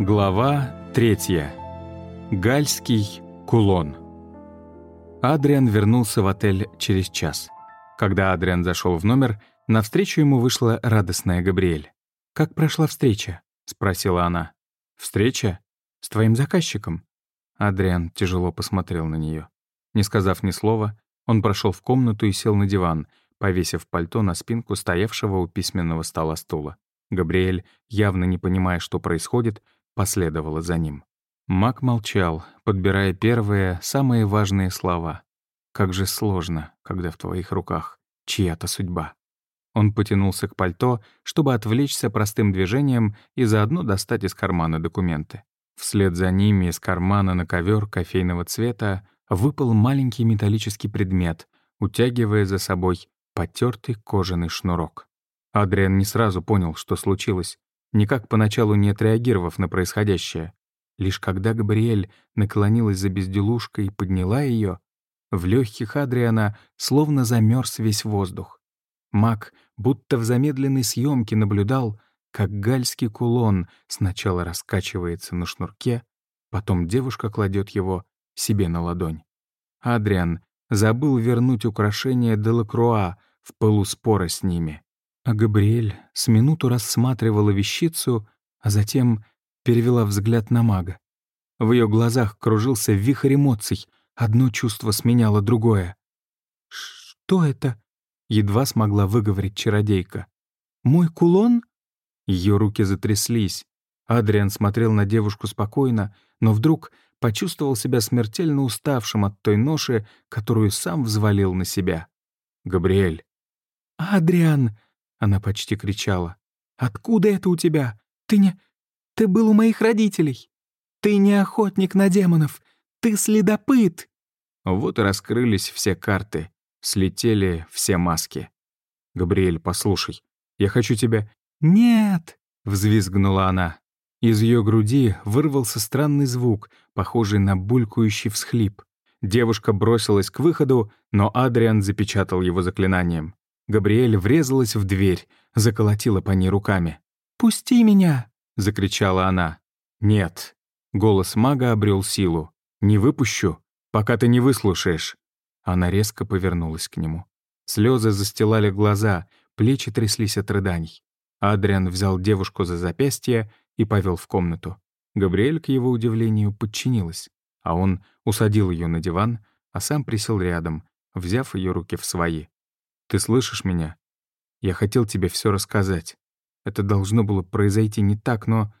Глава третья. Гальский кулон. Адриан вернулся в отель через час. Когда Адриан зашел в номер, навстречу ему вышла радостная Габриэль. «Как прошла встреча?» — спросила она. «Встреча? С твоим заказчиком?» Адриан тяжело посмотрел на нее. Не сказав ни слова, он прошел в комнату и сел на диван, повесив пальто на спинку стоявшего у письменного стола стула. Габриэль, явно не понимая, что происходит, последовала за ним. Мак молчал, подбирая первые, самые важные слова. Как же сложно, когда в твоих руках чья-то судьба. Он потянулся к пальто, чтобы отвлечься простым движением и заодно достать из кармана документы. Вслед за ними из кармана на ковер кофейного цвета выпал маленький металлический предмет, утягивая за собой потертый кожаный шнурок. Адриан не сразу понял, что случилось, никак поначалу не отреагировав на происходящее. Лишь когда Габриэль наклонилась за безделушкой и подняла ее, в легких Адриана словно замерз весь воздух. Мак будто в замедленной съемке наблюдал, как гальский кулон сначала раскачивается на шнурке, потом девушка кладет его себе на ладонь. Адриан забыл вернуть украшение Делакруа в пылу спора с ними. А Габриэль с минуту рассматривала вещицу, а затем перевела взгляд на мага. В ее глазах кружился вихрь эмоций, одно чувство сменяло другое. «Что это?» — едва смогла выговорить чародейка. «Мой кулон?» Ее руки затряслись. Адриан смотрел на девушку спокойно, но вдруг почувствовал себя смертельно уставшим от той ноши, которую сам взвалил на себя. «Габриэль». «Адриан!» Она почти кричала. «Откуда это у тебя? Ты не... Ты был у моих родителей. Ты не охотник на демонов. Ты следопыт!» Вот и раскрылись все карты. Слетели все маски. «Габриэль, послушай, я хочу тебя...» «Нет!» — взвизгнула она. Из ее груди вырвался странный звук, похожий на булькающий всхлип. Девушка бросилась к выходу, но Адриан запечатал его заклинанием. Габриэль врезалась в дверь, заколотила по ней руками. «Пусти меня!» — закричала она. «Нет». Голос мага обрел силу. «Не выпущу, пока ты не выслушаешь». Она резко повернулась к нему. Слезы застилали глаза, плечи тряслись от рыданий. Адриан взял девушку за запястье и повел в комнату. Габриэль, к его удивлению, подчинилась, а он усадил ее на диван, а сам присел рядом, взяв ее руки в свои. Ты слышишь меня? Я хотел тебе все рассказать. Это должно было произойти не так, но...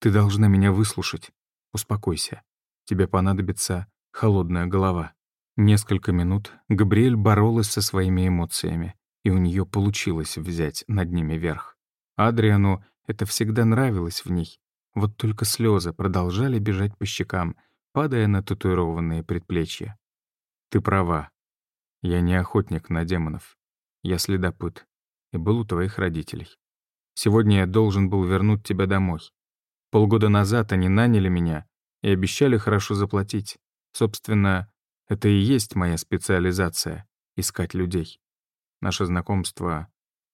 Ты должна меня выслушать. Успокойся. Тебе понадобится холодная голова. Несколько минут Габриэль боролась со своими эмоциями, и у нее получилось взять над ними верх. Адриану это всегда нравилось в ней. Вот только слезы продолжали бежать по щекам, падая на татуированные предплечья. Ты права. Я не охотник на демонов. Я следопыт. И был у твоих родителей. Сегодня я должен был вернуть тебя домой. Полгода назад они наняли меня и обещали хорошо заплатить. Собственно, это и есть моя специализация — искать людей. Наше знакомство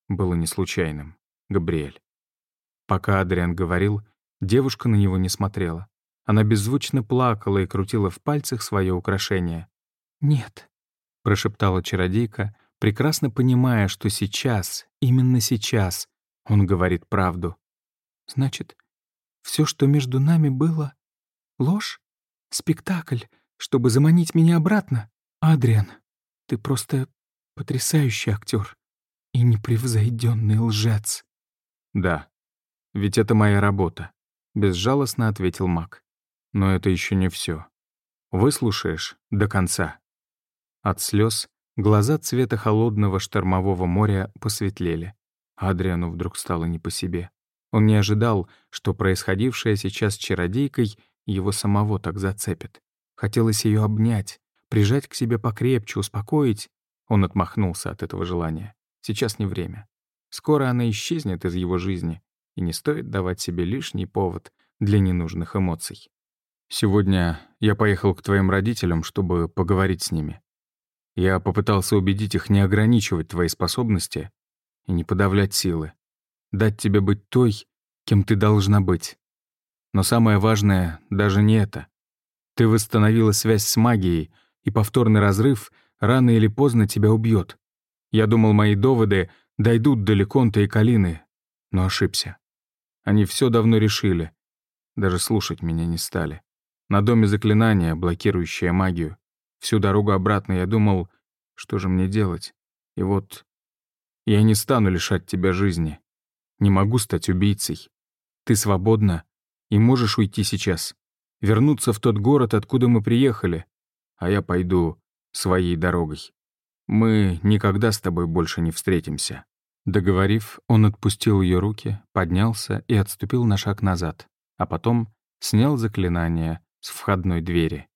было не случайным, Габриэль. Пока Адриан говорил, девушка на него не смотрела. Она беззвучно плакала и крутила в пальцах свое украшение. «Нет, прошептала чародейка, прекрасно понимая, что сейчас, именно сейчас, он говорит правду. Значит, все, что между нами было — ложь? Спектакль, чтобы заманить меня обратно? Адриан, ты просто потрясающий актер и непревзойденный лжец. Да, ведь это моя работа, безжалостно ответил Мак. Но это еще не все. Выслушаешь до конца. От слез глаза цвета холодного штормового моря посветлели. Адриану вдруг стало не по себе. Он не ожидал, что происходившее сейчас чародейкой его самого так зацепит. Хотелось ее обнять, прижать к себе покрепче, успокоить. Он отмахнулся от этого желания. Сейчас не время. Скоро она исчезнет из его жизни, и не стоит давать себе лишний повод для ненужных эмоций. «Сегодня я поехал к твоим родителям, чтобы поговорить с ними. Я попытался убедить их не ограничивать твои способности и не подавлять силы. Дать тебе быть той, кем ты должна быть. Но самое важное даже не это. Ты восстановила связь с магией, и повторный разрыв рано или поздно тебя убьет. Я думал, мои доводы дойдут до Леконта и Калины, но ошибся. Они все давно решили. Даже слушать меня не стали. На доме заклинание, блокирующее магию. Всю дорогу обратно я думал, что же мне делать. И вот я не стану лишать тебя жизни. Не могу стать убийцей. Ты свободна и можешь уйти сейчас. Вернуться в тот город, откуда мы приехали. А я пойду своей дорогой. Мы никогда с тобой больше не встретимся». Договорив, он отпустил ее руки, поднялся и отступил на шаг назад, а потом снял заклинание с входной двери.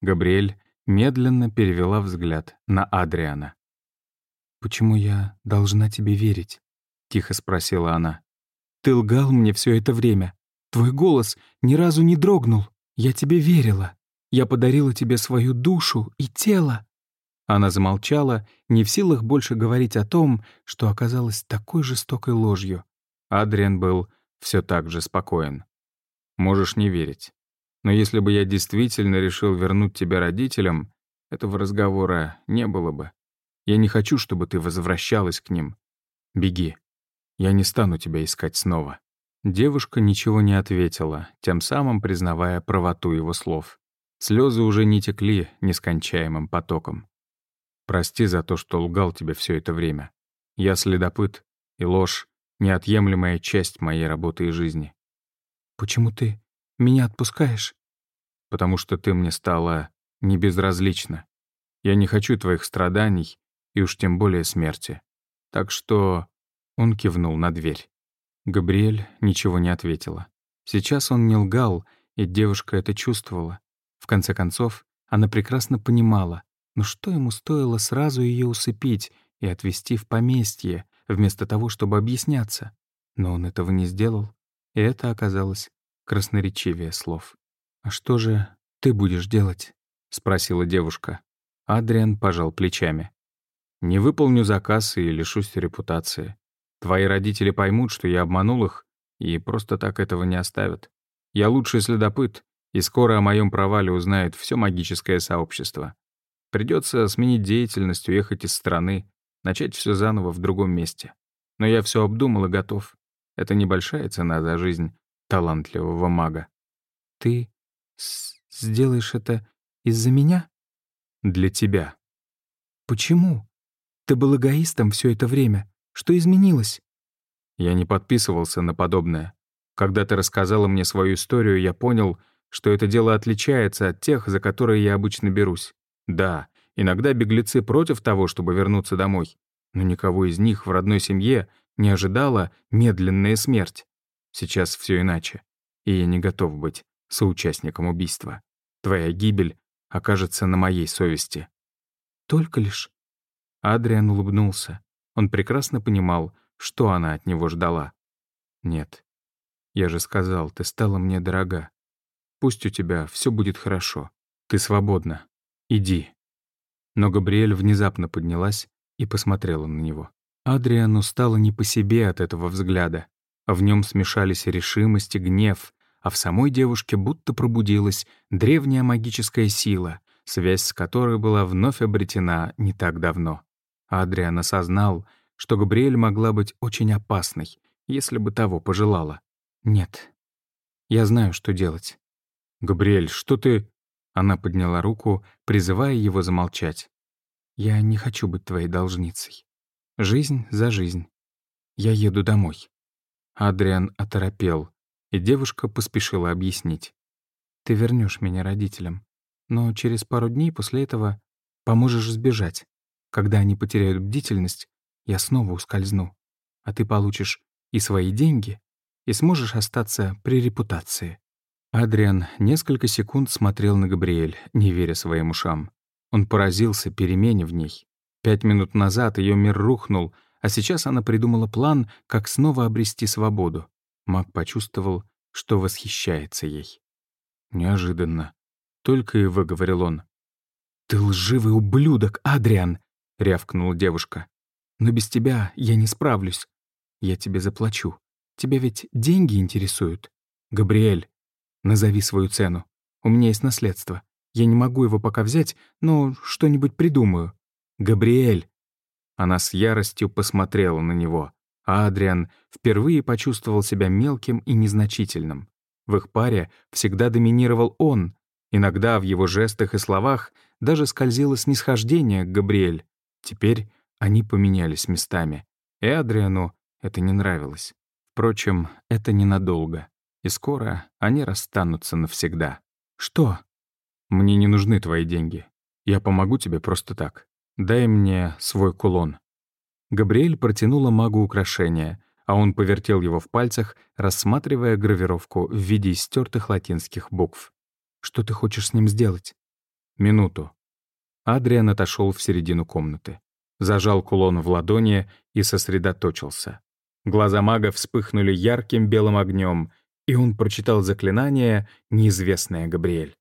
Габриэль медленно перевела взгляд на Адриана. «Почему я должна тебе верить?» — тихо спросила она. «Ты лгал мне все это время. Твой голос ни разу не дрогнул. Я тебе верила. Я подарила тебе свою душу и тело». Она замолчала, не в силах больше говорить о том, что оказалось такой жестокой ложью. Адриан был все так же спокоен. «Можешь не верить. Но если бы я действительно решил вернуть тебя родителям, этого разговора не было бы. Я не хочу, чтобы ты возвращалась к ним. Беги. Я не стану тебя искать снова». Девушка ничего не ответила, тем самым признавая правоту его слов. Слезы уже не текли нескончаемым потоком. «Прости за то, что лгал тебе все это время. Я следопыт, и ложь — неотъемлемая часть моей работы и жизни». «Почему ты меня отпускаешь?» «Потому что ты мне стала не безразлична. Я не хочу твоих страданий и уж тем более смерти. Так что...» Он кивнул на дверь. Габриэль ничего не ответила. Сейчас он не лгал, и девушка это чувствовала. В конце концов, она прекрасно понимала, но что ему стоило сразу ее усыпить и отвезти в поместье, вместо того, чтобы объясняться. Но он этого не сделал, и это оказалось красноречивее слов. «А что же ты будешь делать?» — спросила девушка. Адриан пожал плечами. «Не выполню заказ и лишусь репутации. Твои родители поймут, что я обманул их, и просто так этого не оставят. Я лучший следопыт, и скоро о моем провале узнает все магическое сообщество. Придется сменить деятельность, уехать из страны, начать все заново в другом месте. Но я все обдумал и готов. Это небольшая цена за жизнь талантливого мага. Ты сделаешь это из-за меня? Для тебя. Почему? Ты был эгоистом все это время. Что изменилось?» Я не подписывался на подобное. Когда ты рассказала мне свою историю, я понял, что это дело отличается от тех, за которые я обычно берусь. Да, иногда беглецы против того, чтобы вернуться домой, но никого из них в родной семье не ожидала медленная смерть. Сейчас все иначе, и я не готов быть соучастником убийства. Твоя гибель окажется на моей совести. Только лишь. Адриан улыбнулся. Он прекрасно понимал, что она от него ждала. «Нет. Я же сказал, ты стала мне дорога. Пусть у тебя все будет хорошо. Ты свободна. Иди». Но Габриэль внезапно поднялась и посмотрела на него. Адриану стало не по себе от этого взгляда. В нем смешались решимость и гнев, а в самой девушке будто пробудилась древняя магическая сила, связь с которой была вновь обретена не так давно. Адриан осознал, что Габриэль могла быть очень опасной, если бы того пожелала. «Нет, я знаю, что делать». «Габриэль, что ты...» Она подняла руку, призывая его замолчать. «Я не хочу быть твоей должницей. Жизнь за жизнь. Я еду домой». Адриан оторопел, и девушка поспешила объяснить. «Ты вернешь меня родителям, но через пару дней после этого поможешь сбежать. Когда они потеряют бдительность, я снова ускользну, а ты получишь и свои деньги, и сможешь остаться при репутации». Адриан несколько секунд смотрел на Габриэль, не веря своим ушам. Он поразился перемене в ней. Пять минут назад ее мир рухнул, а сейчас она придумала план, как снова обрести свободу. Маг почувствовал, что восхищается ей. Неожиданно. Только и выговорил он. «Ты лживый ублюдок, Адриан!» — рявкнула девушка. «Но без тебя я не справлюсь. Я тебе заплачу. Тебя ведь деньги интересуют. Габриэль, Назови свою цену. У меня есть наследство. Я не могу его пока взять, но что-нибудь придумаю. Габриэль!» Она с яростью посмотрела на него, а Адриан впервые почувствовал себя мелким и незначительным. В их паре всегда доминировал он. Иногда в его жестах и словах даже скользило снисхождение к Габриэль. Теперь они поменялись местами, и Адриану это не нравилось. Впрочем, это ненадолго, и скоро они расстанутся навсегда. «Что?» «Мне не нужны твои деньги. Я помогу тебе просто так. Дай мне свой кулон». Габриэль протянула магу украшение, а он повертел его в пальцах, рассматривая гравировку в виде истертых латинских букв. «Что ты хочешь с ним сделать?» «Минуту». Адриан отошел в середину комнаты. Зажал кулон в ладони и сосредоточился. Глаза мага вспыхнули ярким белым огнем, и он прочитал заклинание «Неизвестная Габриэль».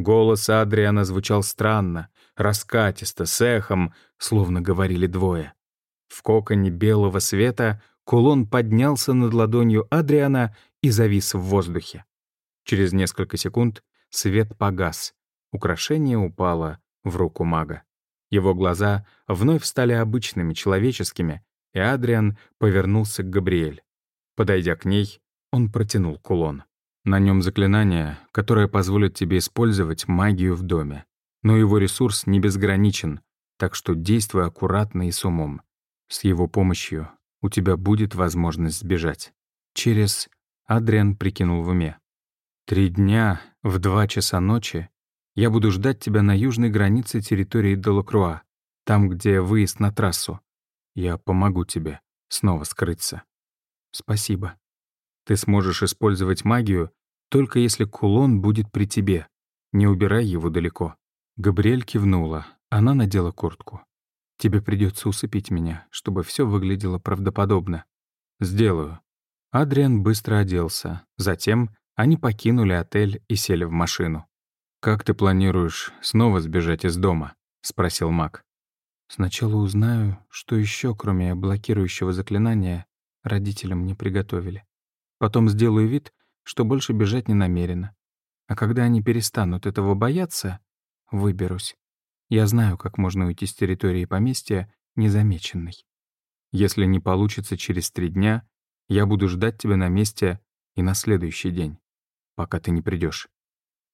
Голос Адриана звучал странно, раскатисто, с эхом, словно говорили двое. В коконе белого света кулон поднялся над ладонью Адриана и завис в воздухе. Через несколько секунд свет погас, украшение упало в руку мага. Его глаза вновь стали обычными, человеческими, и Адриан повернулся к Габриэль. Подойдя к ней, он протянул кулон. На нем заклинание, которое позволит тебе использовать магию в доме. Но его ресурс не безграничен, так что действуй аккуратно и с умом. С его помощью у тебя будет возможность сбежать. Через... Адриан прикинул в уме. Три дня в два часа ночи я буду ждать тебя на южной границе территории Делакруа, там, где выезд на трассу. Я помогу тебе снова скрыться. Спасибо. Ты сможешь использовать магию, только если кулон будет при тебе. Не убирай его далеко». Габриэль кивнула. Она надела куртку. «Тебе придется усыпить меня, чтобы все выглядело правдоподобно». «Сделаю». Адриан быстро оделся. Затем они покинули отель и сели в машину. «Как ты планируешь снова сбежать из дома?» — спросил Мак. «Сначала узнаю, что еще, кроме блокирующего заклинания, родителям не приготовили. Потом сделаю вид, что больше бежать не намерена. А когда они перестанут этого бояться, выберусь. Я знаю, как можно уйти с территории поместья незамеченной. Если не получится через три дня, я буду ждать тебя на месте и на следующий день, пока ты не придешь.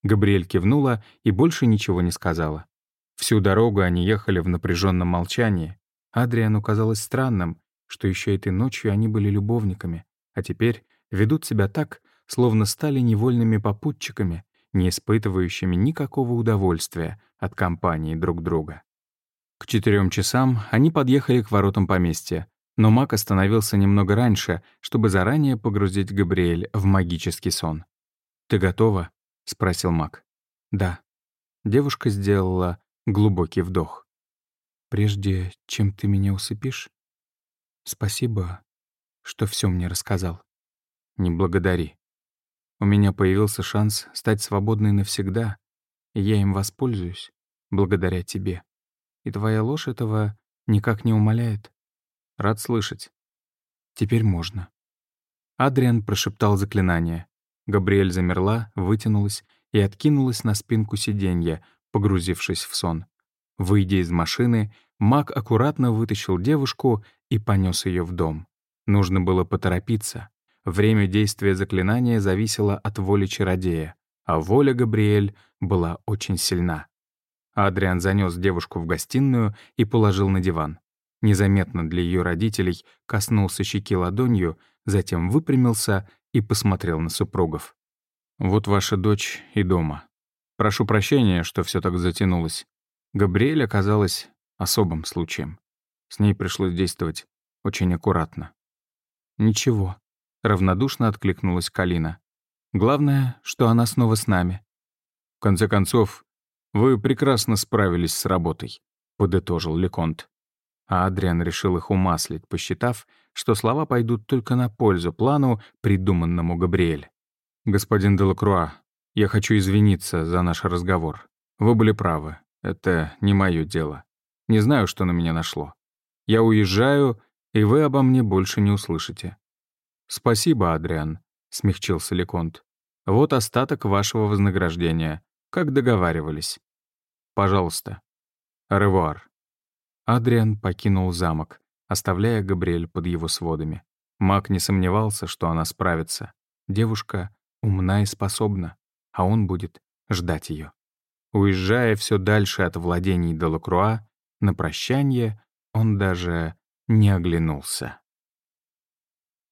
Габриэль кивнула и больше ничего не сказала. Всю дорогу они ехали в напряженном молчании. Адриану казалось странным, что еще этой ночью они были любовниками, а теперь ведут себя так, словно стали невольными попутчиками, не испытывающими никакого удовольствия от компании друг друга. К четырем часам они подъехали к воротам поместья, но Мак остановился немного раньше, чтобы заранее погрузить Габриэль в магический сон. «Ты готова?» — спросил Мак. «Да». Девушка сделала глубокий вдох. «Прежде чем ты меня усыпишь, спасибо, что все мне рассказал». Не благодари. У меня появился шанс стать свободной навсегда, и я им воспользуюсь, благодаря тебе. И твоя ложь этого никак не умаляет. Рад слышать. Теперь можно. Адриан прошептал заклинание. Габриэль замерла, вытянулась и откинулась на спинку сиденья, погрузившись в сон. Выйдя из машины, маг аккуратно вытащил девушку и понес ее в дом. Нужно было поторопиться. Время действия заклинания зависело от воли чародея, а воля Габриэль была очень сильна. Адриан занес девушку в гостиную и положил на диван. Незаметно для ее родителей коснулся щеки ладонью, затем выпрямился и посмотрел на супругов. «Вот ваша дочь и дома. Прошу прощения, что все так затянулось. Габриэль оказалась особым случаем. С ней пришлось действовать очень аккуратно». «Ничего», равнодушно откликнулась Калина. Главное, что она снова с нами. В конце концов, вы прекрасно справились с работой, подытожил Леконт. А Адриан решил их умаслить, посчитав, что слова пойдут только на пользу плану, придуманному Габриэль. «Господин Делакруа, я хочу извиниться за наш разговор. Вы были правы, это не мое дело. Не знаю, что на меня нашло. Я уезжаю, и вы обо мне больше не услышите. «Спасибо, Адриан», — смягчился Леконт. Вот остаток вашего вознаграждения, как договаривались. Пожалуйста. Ревуар. Адриан покинул замок, оставляя Габриэль под его сводами. Маг не сомневался, что она справится. Девушка умна и способна, а он будет ждать ее. Уезжая все дальше от владений Делакруа, на прощание он даже не оглянулся.